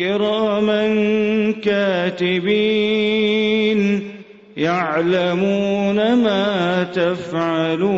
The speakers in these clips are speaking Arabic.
كراما كاتبين يعلمون ما تفعلون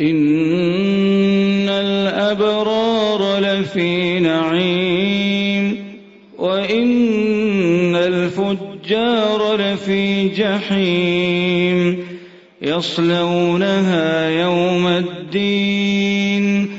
إن الأبرار لفي نعيم وإن الفجار لفي جحيم يصلونها يوم الدين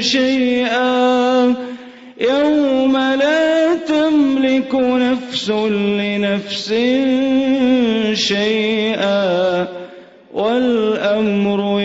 شيئا. يوم لا تملك نفس لنفس شيئا والأمر